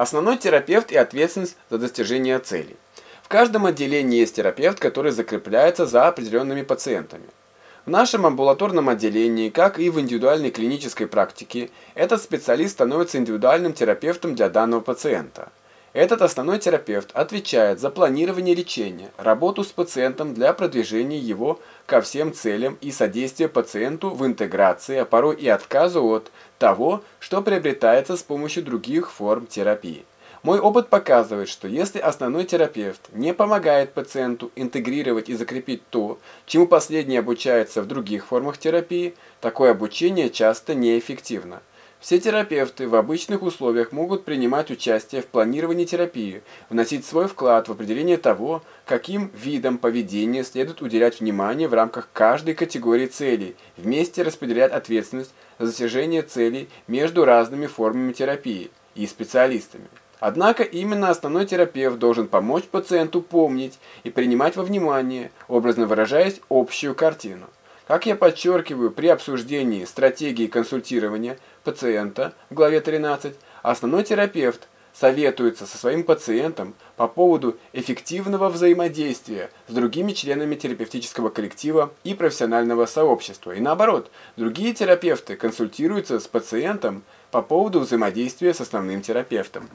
Основной терапевт и ответственность за достижение целей. В каждом отделении есть терапевт, который закрепляется за определенными пациентами. В нашем амбулаторном отделении, как и в индивидуальной клинической практике, этот специалист становится индивидуальным терапевтом для данного пациента. Этот основной терапевт отвечает за планирование лечения, работу с пациентом для продвижения его ко всем целям и содействия пациенту в интеграции, а порой и отказу от того, что приобретается с помощью других форм терапии. Мой опыт показывает, что если основной терапевт не помогает пациенту интегрировать и закрепить то, чему последний обучается в других формах терапии, такое обучение часто неэффективно. Все терапевты в обычных условиях могут принимать участие в планировании терапии, вносить свой вклад в определение того, каким видам поведения следует уделять внимание в рамках каждой категории целей, вместе распределять ответственность за достижение целей между разными формами терапии и специалистами. Однако именно основной терапевт должен помочь пациенту помнить и принимать во внимание, образно выражаясь, общую картину. Как я подчеркиваю при обсуждении стратегии консультирования пациента в главе 13, основной терапевт советуется со своим пациентом по поводу эффективного взаимодействия с другими членами терапевтического коллектива и профессионального сообщества. И наоборот, другие терапевты консультируются с пациентом по поводу взаимодействия с основным терапевтом.